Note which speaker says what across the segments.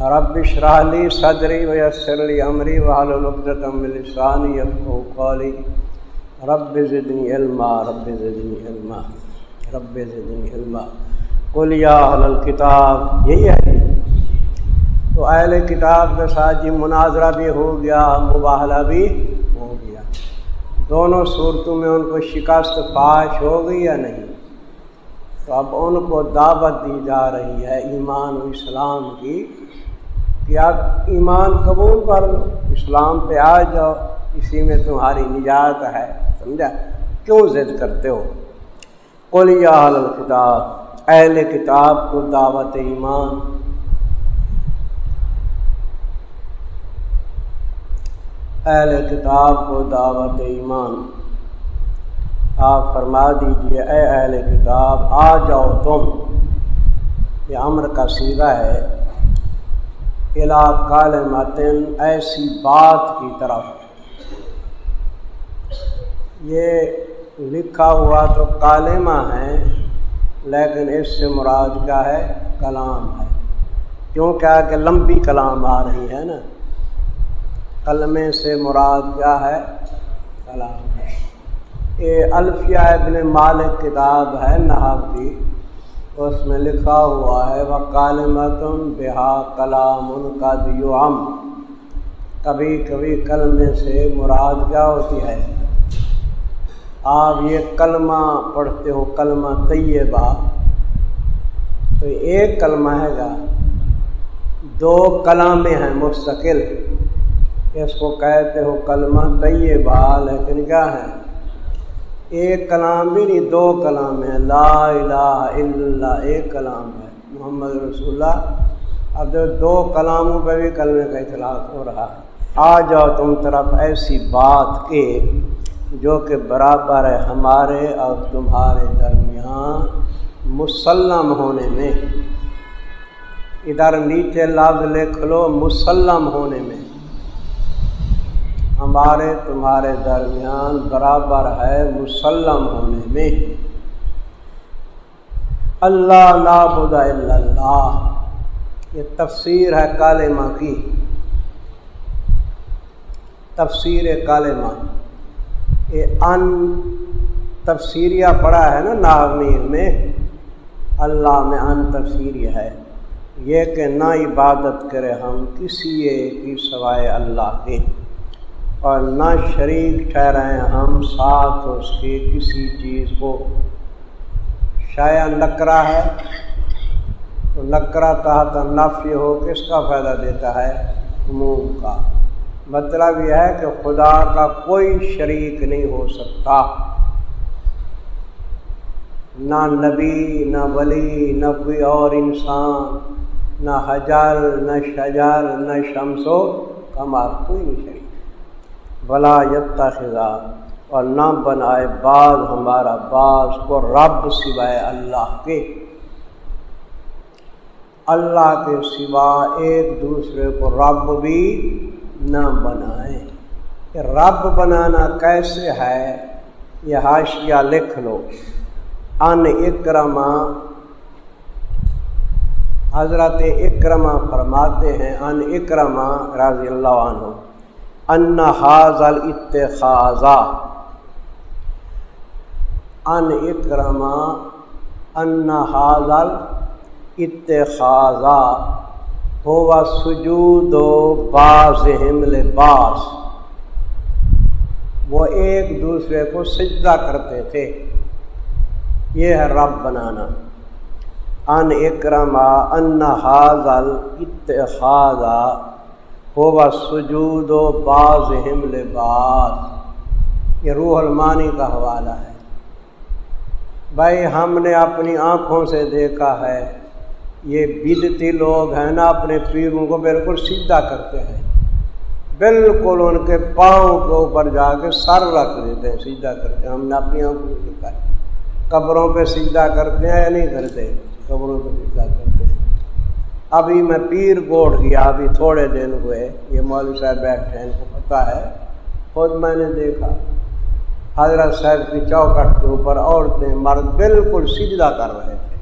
Speaker 1: رب اشرح لي صدری ويسر لي امری واحلل عقدۃ من لسانی يفقهوا قولی رب زدنی علما، رب زدنی علما، رب زدنی علما. قل یا اہل الکتاب یہی ہے۔ تو اہل کتاب کے ساتھ جی مناظرہ بھی ہو گیا مباحلہ بھی ہو گیا۔ دونوں صورتوں میں ان کو شکست پاش ہو گئی یا نہیں؟ تو اب ان کو دعوت دی جا رہی ہے ایمان و اسلام کی۔ کہ آپ ایمان قبول کر لو اسلام پہ آ جاؤ، اسی میں تمہاری نجات ہے، سمجھا؟ کیوں ضد کرتے ہو؟ قل اہل کتاب اہل کتاب کو دعوت ایمان۔ اہل کتاب کو دعوت ایمان۔ آپ فرما دیجیے، اے اہل کتاب، آ جاؤ تم۔ یہ امر کا سیدھا ہے۔ الا کال متن ایسی بات کی طرف۔ یہ لکھا ہوا تو کالمہ ہے، لیکن اس سے مراد کیا ہے؟ کلام ہے۔ کیوں کیا کہ لمبی کلام آ رہی ہے نا؟ کلمے سے مراد کیا ہے؟ کلام ہے۔ یہ الفیہ ابن مالک کتاب ہے نحاب کی اس میں لکھا ہوا ہے وہ کالمتم بہا کلام ان کا دیو کبھی کبھی کلمے سے مراد کیا ہوتی ہے؟ آپ یہ کلمہ پڑھتے ہو، کلمہ طیبہ، تو ایک کلمہ ہے گا، دو کلامیں ہیں مستقل۔ اس کو کہتے ہو کلمہ طیبہ، لیکن کیا ہے؟ ایک کلام بھی نہیں، دو کلام ہے لا الہ الا اللہ، ایک کلام ہے۔ محمد رسول اللہ۔ اب جو دو کلاموں پہ بھی کلمے کا اطلاع ہو رہا ہے۔ آ جاؤ تم طرف ایسی بات کے جو کہ برابر ہے ہمارے اور تمہارے درمیان مسلم ہونے میں۔ ادھر نیچے لفظ لکھ لو، مسلم ہونے میں۔ ہمارے تمہارے درمیان برابر ہے مسلم ہونے میں۔ اللہ نابود اللہ۔ یہ تفسیر ہے کالمہ کی۔ تفسیر کالمہ۔ یہ ان تفسیریہ پڑا ہے نا ناغمیر میں۔ اللہ میں ان تفسیری ہے۔ یہ کہ نہ عبادت کرے ہم کسی کی سوائے اللہ کے۔ اور نہ شریک ٹھہرائیں ہم ساتھ اس کی کسی چیز کو۔ شاید نکرا ہے، تو نکرا تحت نفی ہو کس کا فائدہ دیتا ہے عموم کا۔ مطلب یہ ہے کہ خدا کا کوئی شریک نہیں ہو سکتا۔ نہ نبی، نہ ولی، نہ کوئی اور انسان، نہ حجر، نہ شجر، نہ شمس و کمار کوئی نہیں شریک۔ بلا یتا خزا اور نہ بنائے بعض ہمارا بعض کو رب سوائے اللہ کے۔ اللہ کے سوا ایک دوسرے کو رب بھی نہ بنائے۔ رب بنانا کیسے ہے؟ یہ حاشیہ لکھ لو۔ ان اکرما حضرت اکرما فرماتے ہیں، ان اکرما رضی اللہ عنہ۔ ان حاضل اتخاذا۔ ان اکرما ان حاضل اتخاذا۔ ہوا سجود و باز لباس وہ ایک دوسرے کو سجدہ کرتے تھے۔ یہ ہے رب بنانا۔ ان اکرما ان حاضل اتخاذا ہوگا سجود و باز لباس یہ روح المانی کا حوالہ ہے۔ بھائی ہم نے اپنی آنکھوں سے دیکھا ہے۔ یہ بدتی لوگ ہیں نا، اپنے پیروں کو بالکل سیدھا کرتے ہیں۔ بالکل ان کے پاؤں کے اوپر جا کے سر رکھ دیتے ہیں، سیدھا کرتے ہیں۔ ہم نے اپنی آنکھوں لکھا ہے۔ قبروں پہ سیدھا کرتے ہیں یا نہیں کرتے؟ قبروں پہ سیدھا کرتے ہیں۔ ابھی میں پیر گوڑ کیا ابھی تھوڑے دن ہوئے، یہ مولوی صاحب بیٹھے ہیں، ان کو پتا ہے۔ خود میں نے دیکھا، حضرت صاحب کی چوکٹ کے اوپر عورتیں مرد بالکل سجدہ کر رہے تھے۔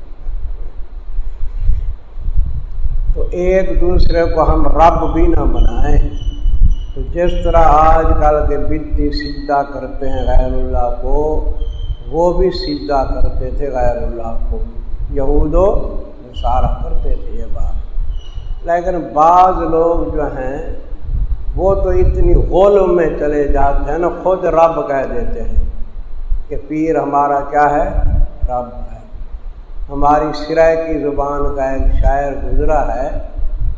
Speaker 1: تو ایک دوسرے کو ہم رب بھی نہ بنائیں۔ تو جس طرح آج کل کے بتی سیدھا کرتے ہیں غیر اللہ کو، وہ بھی سیدھا کرتے تھے غیر اللہ کو۔ یہود و سارا کرتے تھے یہ بات۔ لیکن بعض لوگ جو ہیں، وہ تو اتنی غول میں چلے جاتے ہیں نا، خود رب کہہ دیتے ہیں کہ پیر ہمارا کیا ہے؟ رب ہے۔ ہماری سرائے کی زبان کا ایک شاعر گزرا ہے،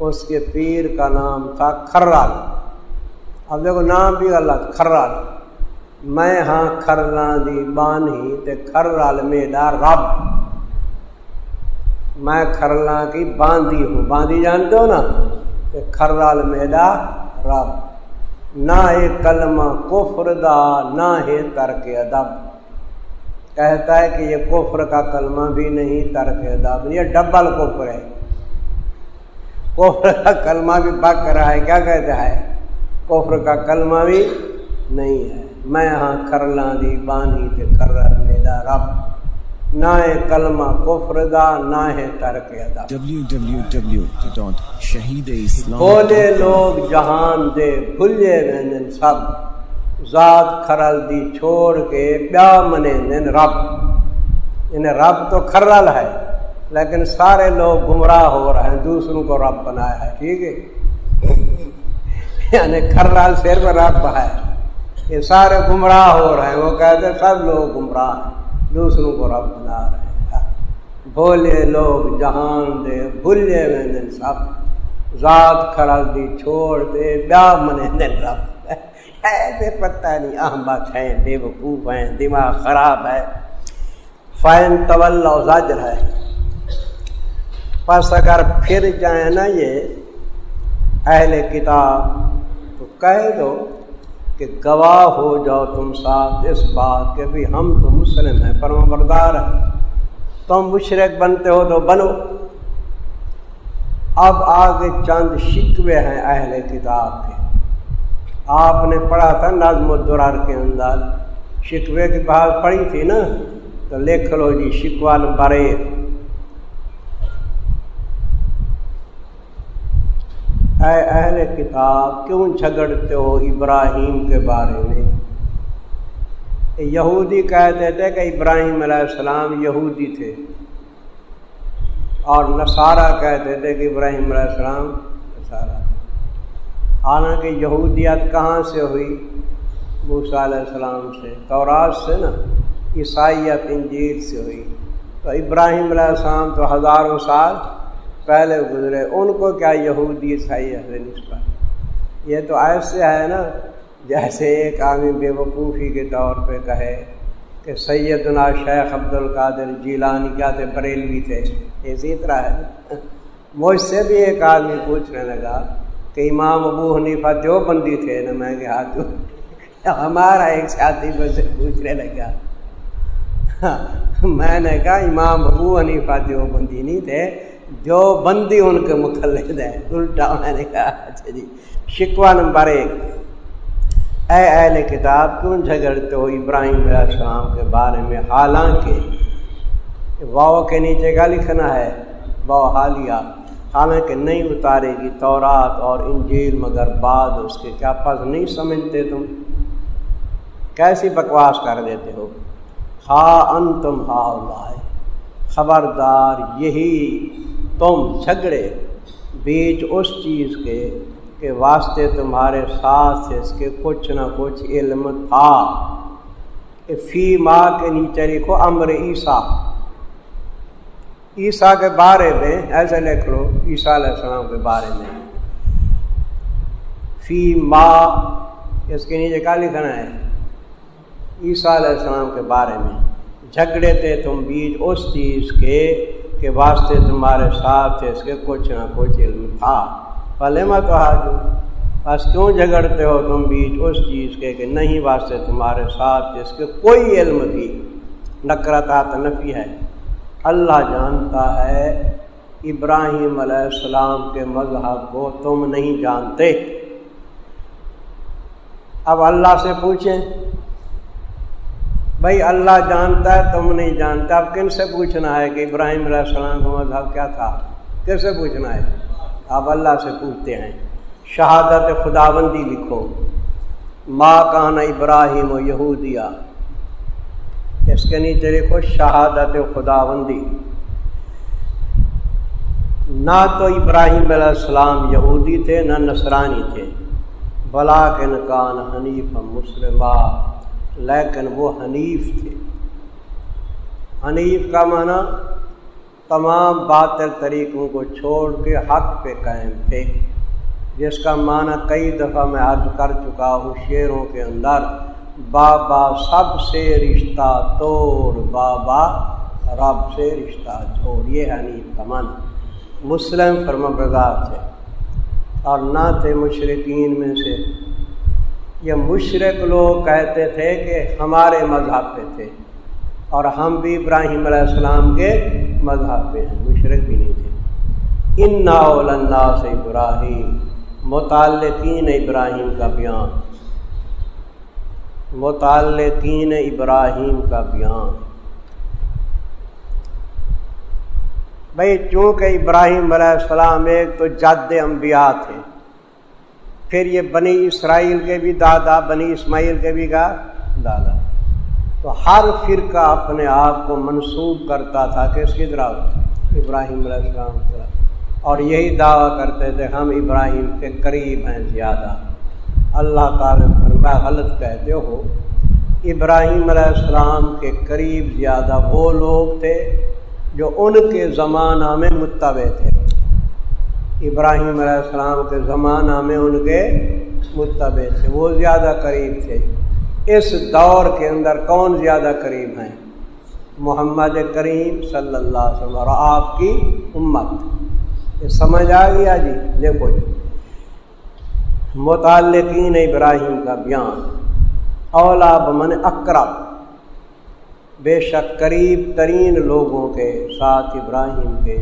Speaker 1: اس کے پیر کا نام تھا کھرال۔ اب دیکھو، نام بھی غلط، کھرال۔ میں ہاں کھرنا دی بانی تے کھرال میرا رب۔ میں کھرلا کی باندھی ہوں۔ باندھی جانتے ہو نا؟ کہ کھرال میرا رب۔ نہ ہے کلمہ کفر دا، نہ ہے ترک ادب۔ کہتا ہے کہ یہ کفر کا کلمہ بھی نہیں، ترک ادب۔ یہ ڈبل کفر ہے۔ کفر کا کلمہ بھی بک رہا ہے۔ کیا کہتا ہے؟ کفر کا کلمہ بھی نہیں ہے۔ میں ہاں کرلا دی بانی تے کر میرا رب۔ نہ ہے کلمہ کفر دا نہ ہے ترک ادا۔ بولے لوگ جہان دے بھلے وینن سب۔ ذات کھرل دی چھوڑ کے بیا منے نن رب۔ انہیں رب تو کھرل ہے لیکن سارے لوگ گمراہ ہو رہے ہیں دوسروں کو رب بنایا ہے ٹھیک ہے؟ یعنی کھرل صرف رب ہے۔ یہ سارے گمراہ ہو رہے ہیں وہ کہتے سب لوگ گمراہ ہیں۔ دوسروں کو رب بنا رہے ہیں۔ بھولے لوگ جہان دے، بھولے میں دن سب۔ ذات خراب دی چھوڑ دے، بیا منے دن رب۔ ایسے پتہ نہیں احمد ہیں بے وقوف ہیں، دماغ خراب ہے۔ فین طول زاجر ہے۔ پس اگر پھر جائیں نا یہ اہل کتاب، تو کہہ دو کہ گواہ ہو جاؤ تم ساتھ۔ اس بات کہ بھی ہم تو مسلم ہیں پرم بردار ہیں۔ تم مشرق بنتے ہو تو بنو۔ اب آگے چند شکوے ہیں اہل کتاب کے۔ آپ نے پڑھا تھا نظم الدرار کے اندر، شکوے کی بات پڑھی تھی نا؟ تو لکھ لو جی شکوا نمبر ایک اے اہل کتاب، کیوں جھگڑتے ہو ابراہیم کے بارے میں؟ یہودی کہتے تھے کہ ابراہیم علیہ السلام یہودی تھے۔ اور نصارہ کہتے تھے کہ ابراہیم علیہ السلام نصارہ تھے۔ حالانکہ یہودیت کہاں سے ہوئی؟ موسیٰ علیہ السلام سے، تورات سے نا؟ عیسائیت، انجیل سے ہوئی۔ تو ابراہیم علیہ السلام تو ہزاروں سال پہلے گزرے، ان کو کیا یہودی عیسائی ہے نسبت؟ یہ تو ایسے ہے نا، جیسے ایک آدمی بے وقوفی کے طور پہ کہے کہ سیدنا شیخ عبد القادر جیلانی، کیا تھے؟ بریلوی تھے۔ اسی طرح ہے۔ مجھ سے بھی ایک آدمی پوچھنے لگا کہ امام ابو حنیفہ جو بندی تھے نا، میں کہ ہاتھ ہمارا ایک ساتھی مجھ سے پوچھنے لگا۔ ہاں، میں نے کہا امام ابو حنیفہ جو بندی نہیں تھے جو بندی ان کے مخلد ہے، الٹا میں نے کہا اچھا جی شکوہ نمبر ایک۔ اے اہل کتاب، کیوں جھگڑتے ہو ابراہیم علیہ السلام کے بارے میں؟ حالانکہ واؤ کے نیچے کا لکھنا ہے، واؤ حالیہ، حالانکہ نہیں اتارے گی تورات اور انجیل، مگر بعد اس کے کیا پس نہیں سمجھتے تم؟ کیسی بکواس کر دیتے ہو؟ ہا ان تم ہا خبردار، یہی تم جھگڑے بیچ اس چیز کے کہ واسطے تمہارے ساتھ اس کے کچھ نہ کچھ علم تھا۔ فی ماں کے نیچے لکھو امر عیسیٰ۔ عیسیٰ کے بارے میں ایسے لکھ لو، عیسیٰ علیہ السلام کے بارے میں۔ فی ماں اس کے نیچے کیا لکھنا ہے؟ عیسیٰ علیہ السلام کے بارے میں۔ جھگڑے تھے تم بیچ اس چیز کے کہ واسطے تمہارے ساتھ اس کے کچھ نہ کچھ علم تھا۔ پلے میں تو بس کیوں جھگڑتے ہو تم بیچ اس چیز کے کہ نہیں واسطے تمہارے ساتھ جس کے کوئی علم بھی۔ نکرتا نفی ہے۔ اللہ جانتا ہے، ابراہیم علیہ السلام کے مذہب کو تم نہیں جانتے۔ اب اللہ سے پوچھیں بھائی اللہ جانتا ہے، تم نہیں جانتا اب کن سے پوچھنا ہے کہ ابراہیم علیہ السلام کا مذہب کیا تھا؟ کس سے پوچھنا ہے؟ اب اللہ سے پوچھتے ہیں۔ شہادت خدا بندی لکھو۔ ماں کان ابراہیم و یہودیا۔ اس کے نیچے لکھو شہادت خدا بندی نہ تو ابراہیم علیہ السلام یہودی تھے، نہ نصرانی تھے۔ بلا کے نکان حنیف مسلمہ لیکن وہ حنیف تھے۔ حنیف کا معنی تمام باطل طریقوں کو چھوڑ کے حق پہ قائم تھے، جس کا معنی کئی دفعہ میں عرض کر چکا ہوں شعروں کے اندر، بابا سب سے رشتہ توڑ، بابا رب سے رشتہ چھوڑ۔ یہ حنیف کا معنی مسلم فرما بردار تھے اور نہ تھے مشرقین میں سے۔ یہ مشرق لوگ کہتے تھے کہ ہمارے مذہب پہ تھے اور ہم بھی ابراہیم علیہ السلام کے مذہب پہ ہیں، مشرق بھی نہیں تھے۔ ان نا سے ابراہیم، متعلقین ابراہیم کا بیان۔ متعلقین ابراہیم کا بیان۔ بھائی چونکہ ابراہیم علیہ السلام ایک تو جد انبیاء تھے۔ پھر یہ بنی اسرائیل کے بھی دادا، بنی اسماعیل کے بھی کا دادا۔ تو ہر فرقہ اپنے آپ کو منسوخ کرتا تھا کہ اس کی طرح ابراہیم علیہ السلام طرح اور یہی دعویٰ کرتے تھے، ہم ابراہیم کے قریب ہیں زیادہ۔ اللہ تعالی فرما غلط کہتے ہو۔ ابراہیم علیہ السلام کے قریب زیادہ وہ لوگ تھے جو ان کے زمانہ میں متبع تھے۔ ابراہیم علیہ السلام کے زمانہ میں ان کے متبع تھے، وہ زیادہ قریب تھے۔ اس دور کے اندر کون زیادہ قریب ہیں؟ محمد کریم صلی اللہ علیہ وسلم، اور آپ کی امت۔ یہ سمجھ آ گیا جی؟ دیکھو جی متعلقین ابراہیم کا بیان اولا بمن اکرب بے شک قریب ترین لوگوں کے ساتھ ابراہیم کے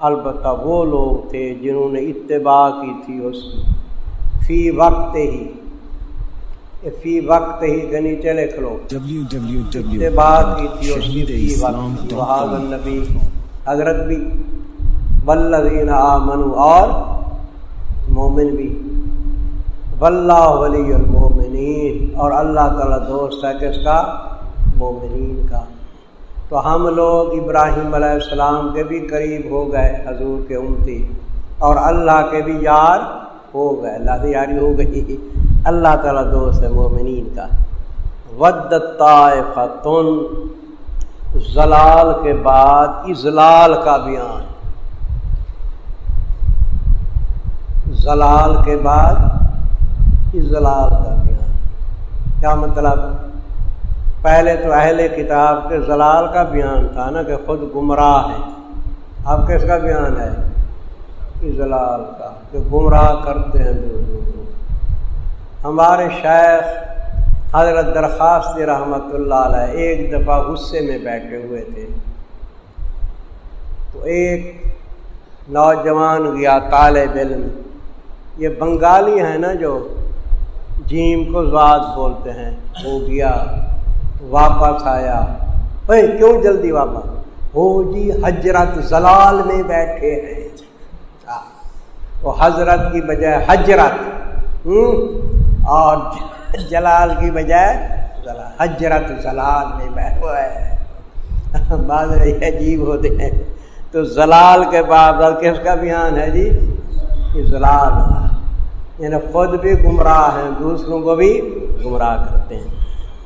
Speaker 1: البتہ وہ لوگ تھے جنہوں نے اتباع کی تھی اس کی۔ فی وقت ہی۔ فی وقت ہی گنی چلے کھلو۔ اتباع کی تھی اس کی فی وقت۔ نبی حضرت بھی۔ بلین آمن اور مومن بھی۔ واللہ ولی المومنین۔ اور اللہ تعالیٰ دوست ہے کس کا مومنین کا۔ تو ہم لوگ ابراہیم علیہ السلام کے بھی قریب ہو گئے حضور کے امتی اور اللہ کے بھی یار ہو گئے۔ اللہ سے یاری ہو گئی۔ اللہ تعالیٰ دوست ہے مومنین کا۔ ود فتن زلال کے بعد اضلال کا بیان۔ زلال کے بعد ازلال کا بیان۔ کیا مطلب؟ پہلے تو اہل کتاب کے زلال کا بیان تھا نا کہ خود گمراہ ہے اب کس کا بیان ہے؟ اضلال کا، کہ گمراہ کرتے ہیں دور دور ہمارے شیخ حضرت درخواست رحمت اللہ علیہ ایک دفعہ غصے میں بیٹھے ہوئے تھے۔ تو ایک نوجوان گیا طالب علم، یہ بنگالی ہیں نا جو جیم کو زاد بولتے ہیں ہو گیا۔ واپس آیا۔ بھائی کیوں جلدی واپس؟ ہو جی حجرت زلال میں بیٹھے ہیں۔ وہ حضرت کی بجائے حجرت۔ اور جلال کی بجائے حجرت زلال میں بیٹھے ہیں۔ بعض عجیب ہوتے ہیں۔ تو زلال کے بعد کس کا بیان ہے جی زلال۔ یعنی خود بھی گمراہ ہیں، دوسروں کو بھی گمراہ کرتے ہیں۔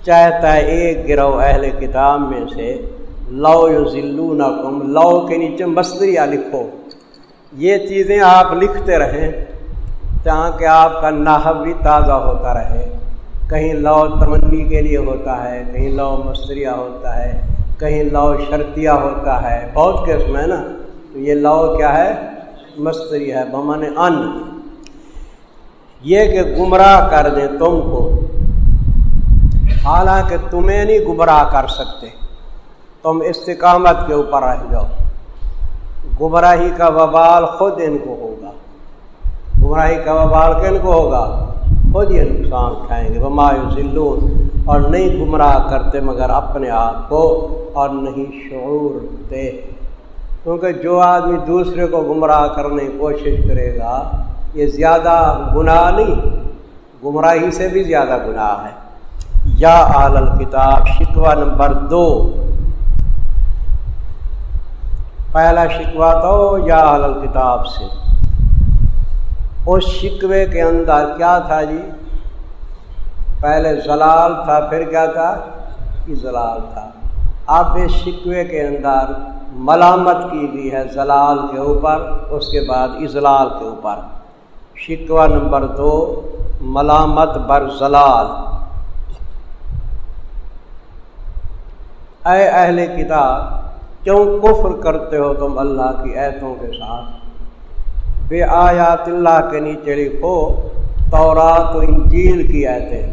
Speaker 1: چاہتا ہے ایک گروہ اہل کتاب میں سے، لو یو ذلو نہ کم لو کے نیچے مستریا لکھو۔ یہ چیزیں آپ لکھتے رہیں تاکہ آپ کا نحب بھی تازہ ہوتا رہے۔ کہیں لو تمنی کے لیے ہوتا ہے، کہیں لو مستریا ہوتا ہے، کہیں لو شرطیہ ہوتا ہے۔ بہت قسم ہے نا۔ تو یہ لو کیا ہے؟ مستری ہے بمن ان۔ یہ کہ گمراہ کر دیں تم کو۔ حالانکہ تمہیں نہیں گمراہ کر سکتے۔ تم استقامت کے اوپر رہ جاؤ۔ گمراہی کا وبال خود ان کو ہوگا۔ گمراہی کا وبال کن کو ہوگا؟ خود یہ نقصان اٹھائیں گے۔ ذلون اور نہیں گمراہ کرتے مگر اپنے آپ کو اور نہیں شعور دے۔ کیونکہ جو آدمی دوسرے کو گمراہ کرنے کی کوشش کرے گا، یہ زیادہ گناہ نہیں، گمراہی سے بھی زیادہ گناہ ہے۔ یا عال الکتاب شکوہ نمبر دو۔ پہلا شکوہ تو یا عال الکتاب سے۔ اس شکوے کے اندر کیا تھا جی؟ پہلے زلال تھا، پھر کیا تھا؟ ازلال تھا۔ اب اس شکوے کے اندر ملامت کی گئی ہے زلال کے اوپر، اس کے بعد اضلال کے اوپر۔ شکوہ نمبر دو، ملامت بر زلال۔ اے اہل کتاب، کیوں کفر کرتے ہو تم اللہ کی ایتوں کے ساتھ؟ بے آیات اللہ کے نیچے لکھو تورات و انجیل کی ایتیں۔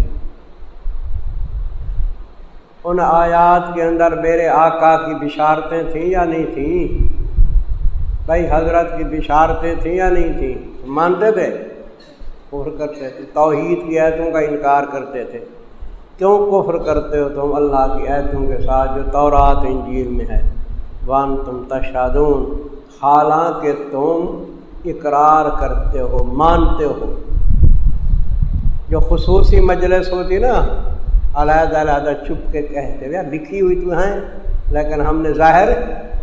Speaker 1: ان آیات کے اندر میرے آقا کی بشارتیں تھیں یا نہیں تھیں؟ بھائی حضرت کی بشارتیں تھیں یا نہیں تھیں؟ مانتے تھے؟ کفر کرتے تھے، توحید کی ایتوں کا انکار کرتے تھے۔ کیوں کفر کرتے ہو؟ تم اللہ کی ایتوں کے ساتھ جو تورات انجیل میں ہے وان تم تشادون حالانکہ تم اقرار کرتے ہو، مانتے ہو۔ جو خصوصی مجلس ہوتی نا، علیحدہ علیحدہ چھپ کے کہتے ہوئے لکھی ہوئی تو ہیں، لیکن ہم نے ظاہر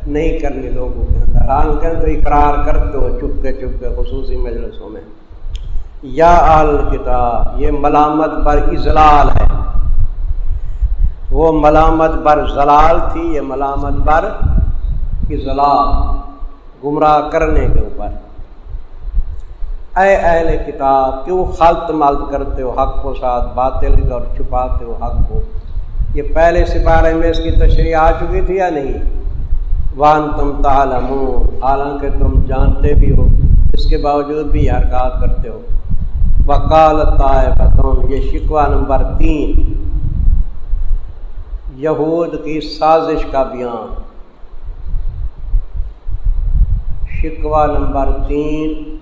Speaker 1: نہیں کرنی لوگوں کے اندر۔ حال کہ تو اقرار کرتے ہو چپ کے چپ کے خصوصی مجلسوں میں۔ یا آل کتاب، یہ ملامت بر اضلال ہے۔ وہ ملامت بر زلال تھی، یہ ملامت بر اضلال گمراہ کرنے کے اوپر۔ اے اہل کتاب، کیوں خلط ملت کرتے ہو؟ حق کو ساتھ باطل اور چھپاتے ہو حق کو؟ یہ پہلے سپارے میں اس کی تشریح آ چکی تھی یا نہیں؟ وان تم تالم حالانکہ تم جانتے بھی ہو، اس کے باوجود بھی حرکات کرتے ہو۔ وکال یہ شکوہ نمبر تین۔ یہود کی سازش کا بیان۔ شکوہ نمبر تین،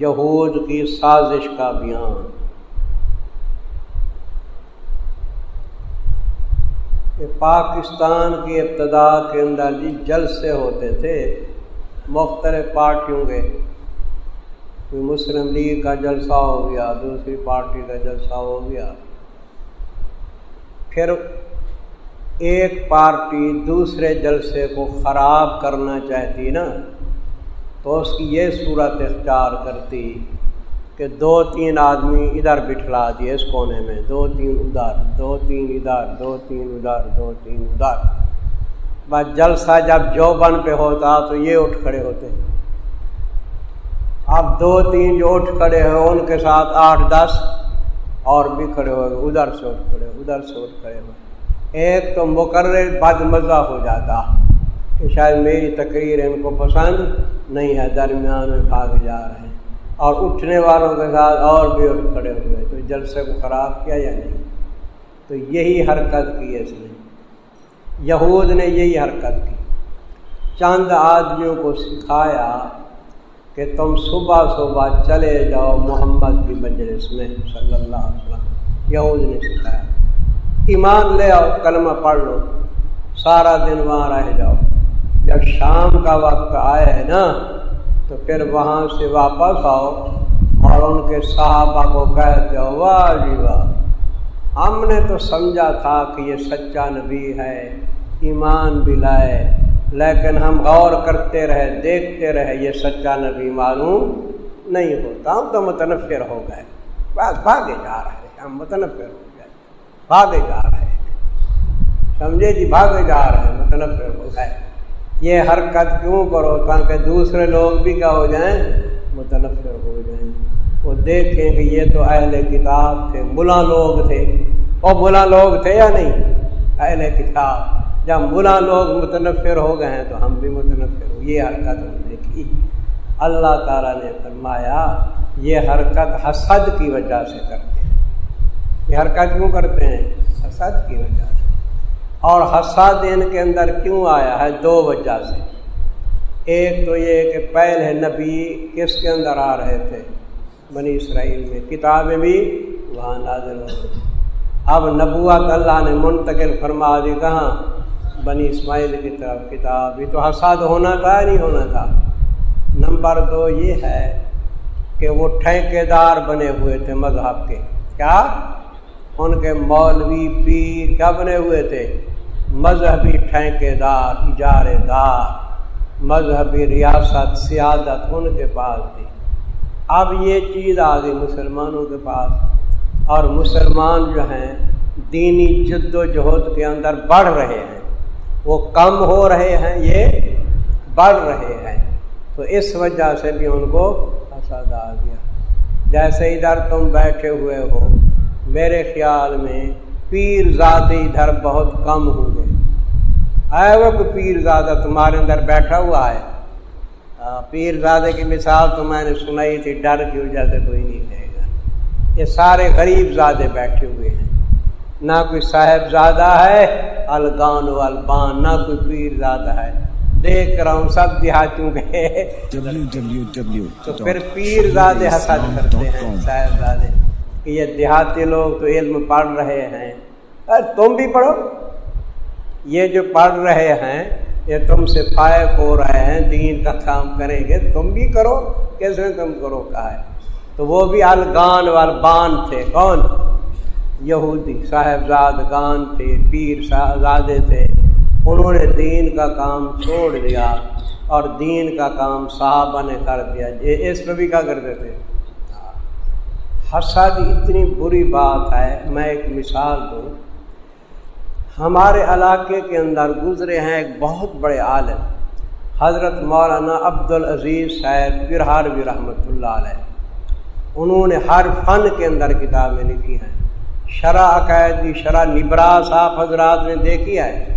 Speaker 1: یہود کی سازش کا بیان۔ پاکستان کی ابتدا کے اندر جی جلسے ہوتے تھے، مختلف پارٹیوں کے۔ کوئی مسلم لیگ کا جلسہ ہو گیا، دوسری پارٹی کا جلسہ ہو گیا۔ پھر ایک پارٹی دوسرے جلسے کو خراب کرنا چاہتی نا، تو اس کی یہ صورت اختیار کرتی کہ دو تین آدمی ادھر بٹھلا دیے اس کونے میں، دو تین ادھر، دو تین ادھر، دو تین ادھر، دو تین ادھر۔ بس جلسہ جب جو بن پہ ہوتا تو یہ اٹھ کھڑے ہوتے۔ اب دو تین جو اٹھ کھڑے ہیں، ان کے ساتھ آٹھ دس اور بھی کھڑے ہوئے، ادھر سے اٹھ کھڑے، ادھر سے اٹھ کھڑے ہوئے۔ ایک تو مقرر بد مزہ ہو جاتا کہ شاید میری تقریر ان کو پسند نہیں ہے، درمیان میں بھاگ جا رہے ہیں۔ اور اٹھنے والوں کے ساتھ اور بھی اٹھ کھڑے ہوئے تو جلسے کو خراب کیا یا نہیں؟ تو یہی حرکت کی اس نے۔ یہود نے یہی حرکت کی۔ چند آدمیوں کو سکھایا کہ تم صبح صبح چلے جاؤ محمد کی مجلس میں، صلی اللہ علیہ وسلم۔ یہود نے سکھایا۔ ایمان لے آؤ، کلمہ پڑھ لو۔ سارا دن وہاں رہ جاؤ۔ جب شام کا وقت آئے ہے نا، تو پھر وہاں سے واپس آؤ۔ اور ان کے صحابہ کو کہتے ہو واہ جی واہ۔ ہم نے تو سمجھا تھا کہ یہ سچا نبی ہے، ایمان بھی لائے، لیکن ہم غور کرتے رہے، دیکھتے رہے، یہ سچا نبی معلوم نہیں ہوتا۔ ہم تو متنفر ہو گئے۔ بس بھاگے جا رہے ہیں، ہم متنفر ہو گئے۔ بھاگے جا رہے ہیں سمجھے جی بھاگے جا رہے ہیں متنفر مطلب ہو گئے یہ حرکت کیوں کرو؟ تاکہ دوسرے لوگ بھی کیا ہو جائیں، متنفر ہو جائیں۔ وہ دیکھیں کہ یہ تو اہل کتاب تھے، ملا لوگ تھے۔ اور ملا لوگ تھے یا نہیں؟ اہل کتاب۔ جب ملا لوگ متنفر ہو گئے ہیں تو ہم بھی متنفر ہو۔ یہ حرکت ہم نے کی۔ اللہ تعالیٰ نے فرمایا، یہ حرکت حسد کی وجہ سے کرتے یہ حرکت کیوں کرتے ہیں؟ حسد کی وجہ سے۔ اور حسد ان کے اندر کیوں آیا ہے؟ دو وجہ سے۔ ایک تو یہ کہ پہلے نبی کس کے اندر آ رہے تھے؟ بنی اسرائیل میں۔ کتابیں بھی وہاں نازل ہو اب نبوت اللہ نے منتقل فرما دی، کہاں؟ بنی اسماعیل کی طرف۔ کتاب یہ تو حساد ہونا تھا، نہیں ہونا تھا۔ نمبر دو یہ ہے کہ وہ ٹھیکے دار بنے ہوئے تھے مذہب کے۔ کیا؟ ان کے مولوی پیر کیا بنے ہوئے تھے؟ مذہبی ٹھیکے دار اجارے دار مذہبی ریاست، سیادت ان کے پاس تھی۔ اب یہ چیز آ گئی مسلمانوں کے پاس۔ اور مسلمان جو ہیں، دینی جد و جہد کے اندر بڑھ رہے ہیں۔ وہ کم ہو رہے ہیں، یہ بڑھ رہے ہیں۔ تو اس وجہ سے بھی ان کو حسد آ گیا۔ جیسے ادھر تم بیٹھے ہوئے ہو میرے خیال میں پیر زادے ادھر بہت کم ہوں گے۔ آئے وہ کوئی پیر زادہ تمہارے اندر بیٹھا ہوا ہے۔ پیر زادے کی مثال تو میں نے سنائی تھی، ڈر کی وجہ سے کوئی نہیں کہے گا۔ یہ سارے غریب زادے بیٹھے ہوئے ہیں۔ نہ کوئی صاحب زادہ ہے، الگان و البان، نہ کوئی پیر زادہ ہے۔ دیکھ رہا ہوں، سب دیہاتیوں کے۔ تو پھر پیر زادے حسد کرتے ہیں صاحب زادے۔ کہ یہ دیہاتی لوگ تو علم پڑھ رہے ہیں۔ ارے تم بھی پڑھو۔ یہ جو پڑھ رہے ہیں، یہ تم سے فائق ہو رہے ہیں، دین کا کام کریں گے۔ تم بھی کرو۔ کیسے تم کرو کہا ہے؟ تو وہ بھی الگان والبان تھے۔ کون؟ یہودی صاحبزاد گان تھے، پیر صاحبزادے تھے۔ انہوں نے دین کا کام چھوڑ دیا اور دین کا کام صحابہ نے کر دیا۔ اس پہ بھی کیا کرتے تھے؟ حسد اتنی بری بات ہے، میں ایک مثال دوں۔ ہمارے علاقے کے اندر گزرے ہیں ایک بہت بڑے عالم، حضرت مولانا عبد العزیز صاحب پرہاروی رحمۃ اللہ علیہ۔ انہوں نے ہر فن کے اندر کتابیں لکھی ہیں۔ شرح عقائدی، شرح نبرا صاحب حضرات نے دیکھی ہے۔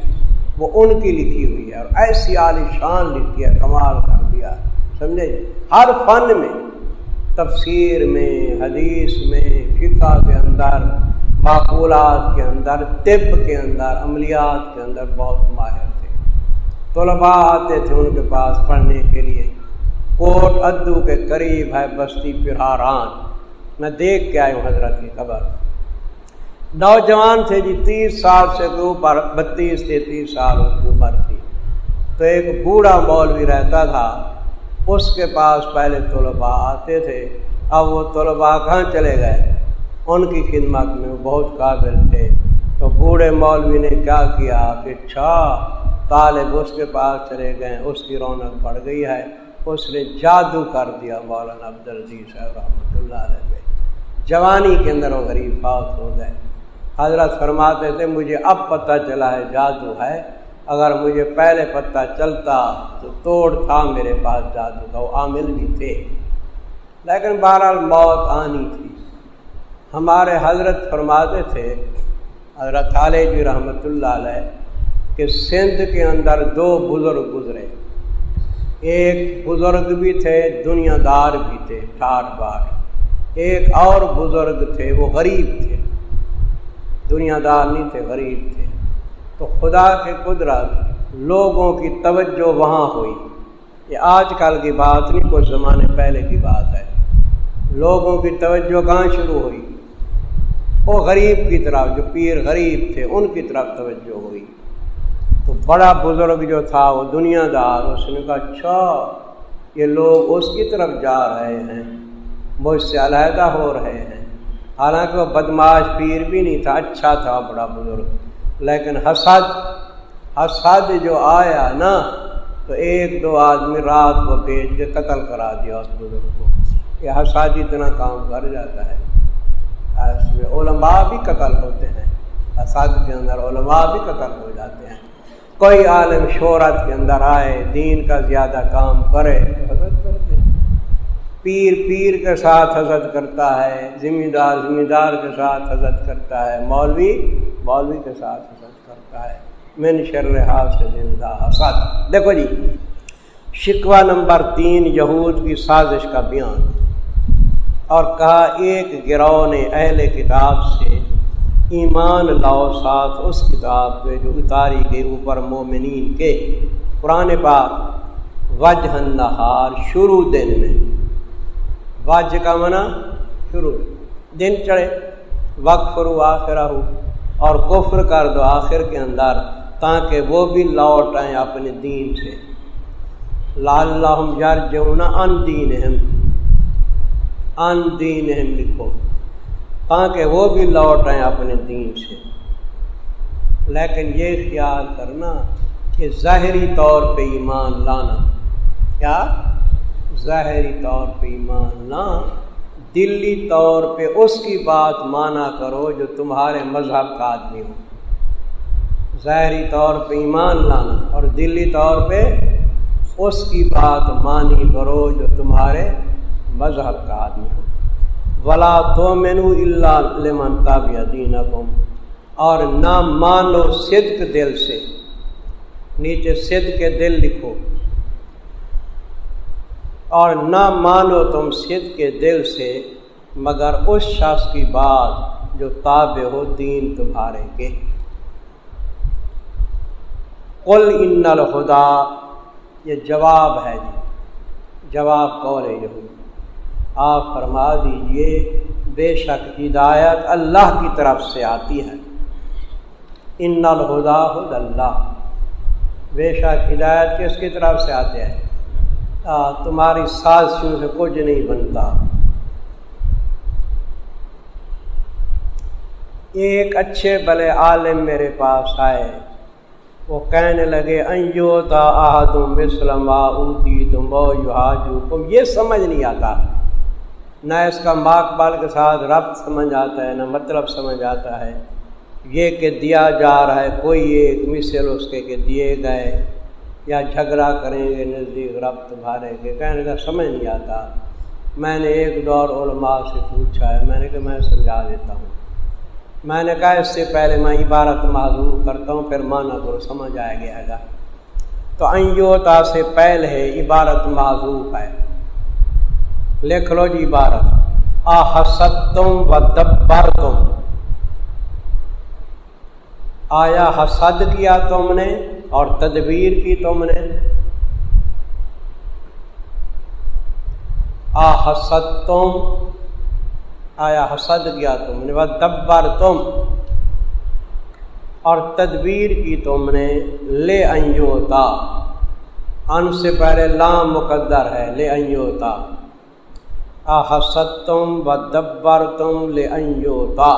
Speaker 1: وہ ان کی لکھی ہوئی ہے اور ایسی عالی شان لکھی ہے، کمال کر دیا سمجھے؟ ہر فن میں تفسیر میں، حدیث میں، فقہ کے اندر، معقولات کے اندر، طب کے اندر، عملیات کے اندر بہت ماہر تھے۔ طلباء آتے تھے ان کے پاس پڑھنے کے لیے۔ کوٹ ادو کے قریب ہے بستی پہاران میں دیکھ کے آئی ہوں حضرت کی خبر نوجوان تھے جی تیس سال سے اوپر، بتیس سے تیس سال کی عمر تھی۔ تو ایک بوڑھا مولوی رہتا تھا۔ اس کے پاس پہلے طلباء آتے تھے، اب وہ طلباء کہاں چلے گئے؟ ان کی خدمت میں بہت قابل تھے۔ تو بوڑھے مولوی نے کیا کیا؟ کہ چھا، طالب اس کے پاس چلے گئے، اس کی رونق بڑھ گئی ہے۔ اس نے جادو کر دیا مولانا عبد العزیز صاحب رحمۃ اللہ علیہ۔ جوانی کے اندر وہ غریب فوت ہو گئے۔ حضرت فرماتے تھے، مجھے اب پتہ چلا ہے، جادو ہے۔ اگر مجھے پہلے پتہ چلتا تو توڑ تھا میرے پاس جادو کا، وہ عامل بھی تھے۔ لیکن بہرحال موت آنی تھی۔ ہمارے حضرت فرماتے تھے، حضرت علیہ جی رحمۃ اللہ علیہ، کہ سندھ کے اندر دو بزرگ گزرے۔ ایک بزرگ بھی تھے، دنیا دار بھی تھے، ٹھاٹ باٹ۔ ایک اور بزرگ تھے، وہ غریب تھے۔ دنیا دار نہیں تھے، غریب تھے۔ تو خدا کے قدرت لوگوں کی توجہ وہاں ہوئی۔ یہ آج کل کی بات نہیں، کچھ زمانے پہلے کی بات ہے۔ لوگوں کی توجہ کہاں شروع ہوئی؟ وہ غریب کی طرف، جو پیر غریب تھے، ان کی طرف توجہ ہوئی۔ تو بڑا بزرگ جو تھا، وہ دنیا دار، اس نے کہا اچھا یہ لوگ اس کی طرف جا رہے ہیں وہ اس سے علیحدہ ہو رہے ہیں۔ حالانکہ وہ بدماش پیر بھی نہیں تھا اچھا تھا، بڑا بزرگ۔ لیکن حسد حسد جو آیا نا، تو ایک دو آدمی رات کو بھیج کے قتل کرا دیا اس بزرگ کو۔ یہ حسد اتنا کام کر جاتا ہے۔ اس میں علماء بھی قتل ہوتے ہیں۔ حسد کے اندر علماء بھی قتل ہو جاتے ہیں۔ کوئی عالم شہرت کے اندر آئے، دین کا زیادہ کام کرے، حضرت کرتے ہیں۔ پیر پیر کے ساتھ حضرت کرتا ہے ذمہ دار ذمہ دار کے ساتھ حضرت کرتا ہے۔ مولوی مولوی کے ساتھ حضرت کرتا ہے۔ من شر سے زندہ حسد۔ دیکھو جی شکوہ نمبر تین یہود کی سازش کا بیان۔ اور کہا، ایک گروہ نے اہل کتاب سے ایمان لاؤ ساتھ اس کتاب پہ جو اتاری گئی اوپر مومنین کے۔ پرانے پاک، وجہ نہار شروع دن میں۔ وج کا منع شروع۔ دن چڑھے، وقت کرو آخر ہو۔ اور کفر کر دو آخر کے اندر، تاکہ وہ بھی لوٹ آئیں اپنے دین سے۔ لال یار جو نا ان دین ان دین لکھو۔ تاکہ وہ بھی لوٹ آئیں اپنے دین سے۔ لیکن یہ خیال کرنا کہ ظاہری طور پہ ایمان لانا۔ کیا؟ ظاہری طور پہ ایمان لا دلی طور پہ اس کی بات مانا کرو جو تمہارے مذہب کا آدمی ہو۔ ظاہری طور پہ ایمان لانا اور دلی طور پہ اس کی بات مانی کرو جو تمہارے مذہب کا آدمی ہو۔ ولا تو مینو اللہ لمن تابع دین اور نہ مانو صدق دل سے۔ نیچے صدق کے دل لکھو۔ اور نہ مانو تم صدق کے دل سے، مگر اس شخص کی بات جو تابع ہو دین تمہارے کے۔ کل ان الخدا یہ جواب ہے جی۔ جواب کون ہے یہ آپ فرما دیجیے، بے شک ہدایت اللہ کی طرف سے آتی ہے۔ ان الہدا خد اللہ بے شک ہدایت کس کی طرف سے آتے ہیں؟ تمہاری سازشوں سے کچھ نہیں بنتا۔ ایک اچھے بلے عالم میرے پاس آئے۔ وہ کہنے لگے انجو تا آدم بسلم تم تم یہ سمجھ نہیں آتا۔ نہ اس کا ماک بال کے ساتھ ربط سمجھ آتا ہے، نہ مطلب سمجھ آتا ہے۔ یہ کہ دیا جا رہا ہے، کوئی ایک مثل اس کے کہ دیے گئے۔ یا جھگڑا کریں گے، نزدیک ربط بھارے کے کہنے کا سمجھ نہیں آتا۔ میں نے ایک دور علماء سے پوچھا ہے، میں نے کہا، میں سمجھا دیتا ہوں۔ میں نے کہا، اس سے پہلے میں عبارت معذور کرتا ہوں، پھر مانا کو سمجھ آئے گیا گا۔ تو ایوتا سے پہلے عبارت معذور ہے۔ لکھ لو جی عبارت۔ آ و دبر تم آیا حسد کیا تم نے؟ اور تدبیر کی تم نے۔ آ حسد تم، آیا حسد کیا تم نے؟ وہ دبر تم۔ اور تدبیر کی تم نے، لے انجوتا ان سے پہلے لام مقدر ہے، لے انجوتا احستم و دبر تم لنجوتا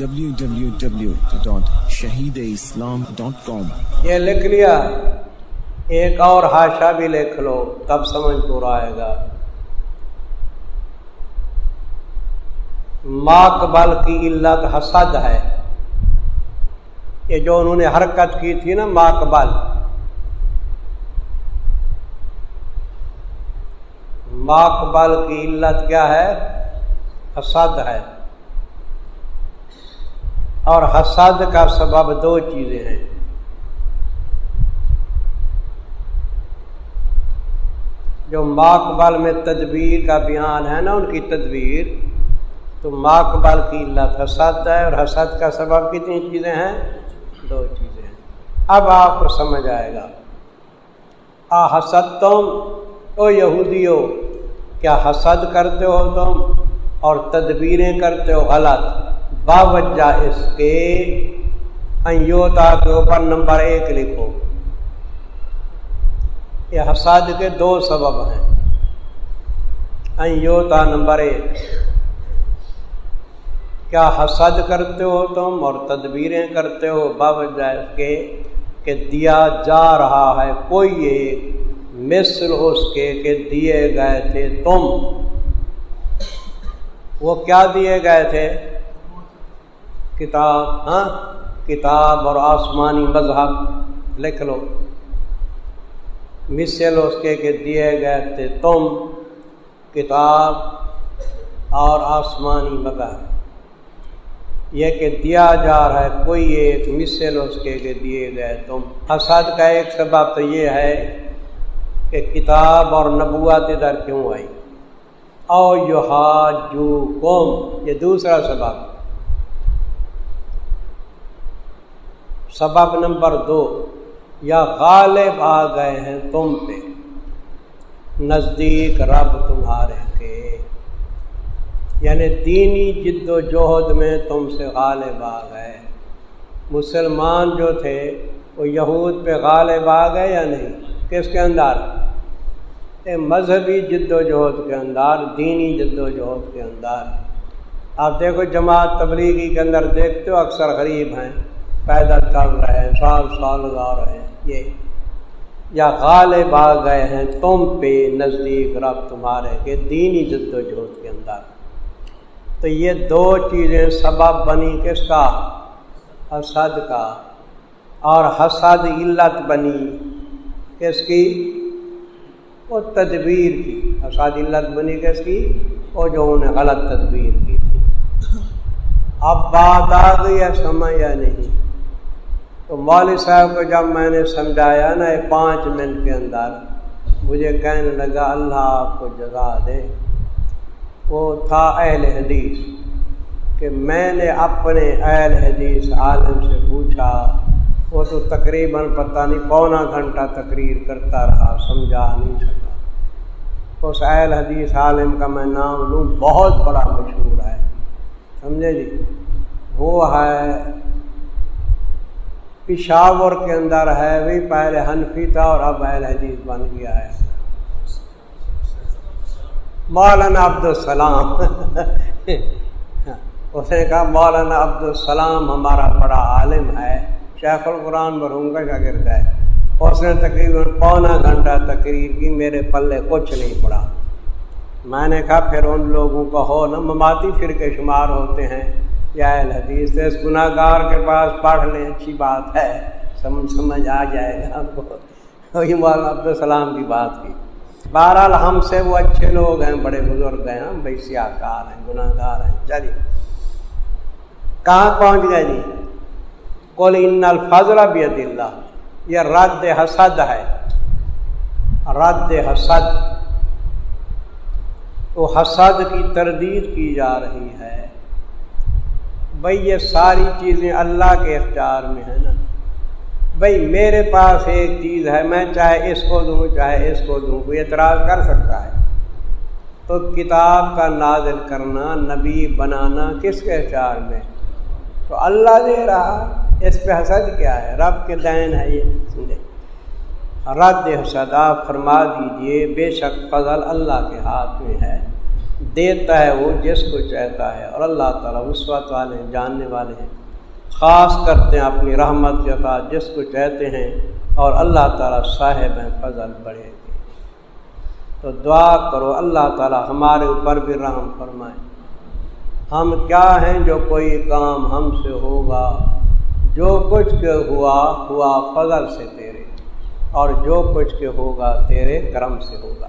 Speaker 2: www.shahideislam.com
Speaker 1: یہ لکھ لیا، ایک اور ہاشا بھی لکھ لو، تب سمجھ پورا آئے گا۔ ماکبل کی علت حسد ہے۔ یہ جو انہوں نے حرکت کی تھی نا ماکبل ماقبل کی علت کیا ہے؟ حسد ہے۔ اور حسد کا سبب دو چیزیں ہیں۔ جو ماقبل میں تدبیر کا بیان ہے نا، ان کی تدبیر، تو ماقبل کی علت حسد ہے اور حسد کا سبب کتنی چیزیں ہیں؟ دو چیزیں ہیں۔ اب آپ کو سمجھ آئے گا۔ آ حسد تم، او یہودیو، کیا حسد کرتے ہو تم اور تدبیریں کرتے ہو غلط؟ باوجہ اس کے ایوتا کے اوپر نمبر ایک لکھو۔ یہ حسد کے دو سبب ہیں۔ ایوتا نمبر ایک، کیا حسد کرتے ہو تم اور تدبیریں کرتے ہو؟ باوجہ اس کے کہ دیا جا رہا ہے کوئی ایک، مثل اس کے کہ دیے گئے تھے تم۔ وہ کیا دیے گئے تھے؟ کتاب ہاں؟ کتاب اور آسمانی مذہب۔ لکھ لو۔ مثل اس کے کہ دیے گئے تھے تم کتاب اور آسمانی مذہب۔ یہ کہ دیا جا رہا ہے کوئی ایک مثل اس کے کہ دیے گئے تم۔ حسد کا ایک سبب تو یہ ہے کہ کتاب اور نبوت ادھر کیوں آئی؟ او یو قوم یہ دوسرا سبب۔ سبب نمبر دو، یا غالب آ گئے ہیں تم پہ۔ نزدیک رب تمہارے کے۔ یعنی دینی جد و جہد میں تم سے غالب آ گئے۔ مسلمان جو تھے، وہ یہود پہ غالب آ گئے یا نہیں؟ کس کے اندر؟ مذہبی جد و جہد کے اندر، دینی جد و جہد کے اندر۔ آپ دیکھو جماعت تبلیغی کے اندر دیکھتے ہو، اکثر غریب ہیں۔ پیدا کر رہے ہیں، سال سال لگا رہے ہیں۔ یہ یا غالب آ گئے ہیں، تم پہ نزدیک رب تمہارے کے دینی جد و جہد کے اندر۔ تو یہ دو چیزیں سبب بنی کس کا؟ حسد کا۔ اور حسد علت بنی کس کی؟ وہ تدبیر کی۔ حسد علت بنی کس کی؟ وہ جو انہیں غلط تدبیر کی تھی۔ اب بات آ گئی ہے، سمجھ یا نہیں۔ تو مولوی صاحب کو جب میں نے سمجھایا نا پانچ منٹ کے اندر، مجھے کہنے لگا، اللہ آپ کو جگا دے۔ وہ تھا اہل حدیث کہ میں نے اپنے اہل حدیث عالم سے پوچھا، وہ تو تقریباً پتہ نہیں پونا گھنٹہ تقریر کرتا رہا، سمجھا نہیں سکا۔ اس اہل حدیث عالم کا میں نام لوں، بہت بڑا مشہور ہے، سمجھے جی؟ وہ ہے پشاور کے اندر ہے، وہی پہلے حنفی تھا اور اب اہل حدیث بن گیا ہے۔ مولانا عبد السلام اس نے کہا، مولانا عبد السلام ہمارا بڑا عالم ہے، شیخ القرآن مرحوم کا شاگرد ہے؟ اس نے تقریباً پونا گھنٹہ تقریر کی، میرے پلے کچھ نہیں پڑا۔ میں نے کہا، پھر ان لوگوں کا ہو نا مماتی فرقے شمار ہوتے ہیں۔ یا حدیث اس گناہ گار کے پاس پڑھ لیں، اچھی بات ہے۔ سمجھ سمجھ آ جائے گا۔ آپ کو وہی مولانا عبد السلام کی بات کی۔ بہرحال ہم سے وہ اچھے لوگ ہیں، بڑے بزرگ ہیں۔ ہم بھائی سیاہ کار ہیں گناہ گار ہیں۔ چلیے۔ کہاں پہنچ گئے جی؟ کول ان الفضل بھی اللہ۔ یہ رد حسد ہے۔ رد حسد۔ تو حسد کی تردید کی جا رہی ہے۔ بھائی یہ ساری چیزیں اللہ کے اختیار میں ہیں نا۔ بھائی میرے پاس ایک چیز ہے، میں چاہے اس کو دوں، چاہے اس کو دوں، کوئی اعتراض کر سکتا ہے۔ تو کتاب کا نازل کرنا، نبی بنانا کس کے اختیار میں؟ تو اللہ دے رہا، اس پہ حسد کیا ہے؟ رب کے دین ہے یہ، سمجھے؟ رد حسد، آپ فرما دیجیے، بے شک فضل اللہ کے ہاتھ میں ہے۔ دیتا ہے وہ جس کو چاہتا ہے اور اللہ تعالیٰ وسوت والے ہیں، جاننے والے ہیں۔ خاص کرتے ہیں اپنی رحمت کے ساتھ جس کو چاہتے ہیں اور اللہ تعالیٰ صاحب ہیں، فضل بڑھے گی۔ تو دعا کرو، اللہ تعالیٰ ہمارے اوپر بھی رحم فرمائے۔ ہم کیا ہیں جو کوئی کام ہم سے ہوگا؟ جو کچھ کے ہوا ہوا فضل سے تیرے۔ اور جو کچھ کے ہوگا تیرے کرم سے ہوگا۔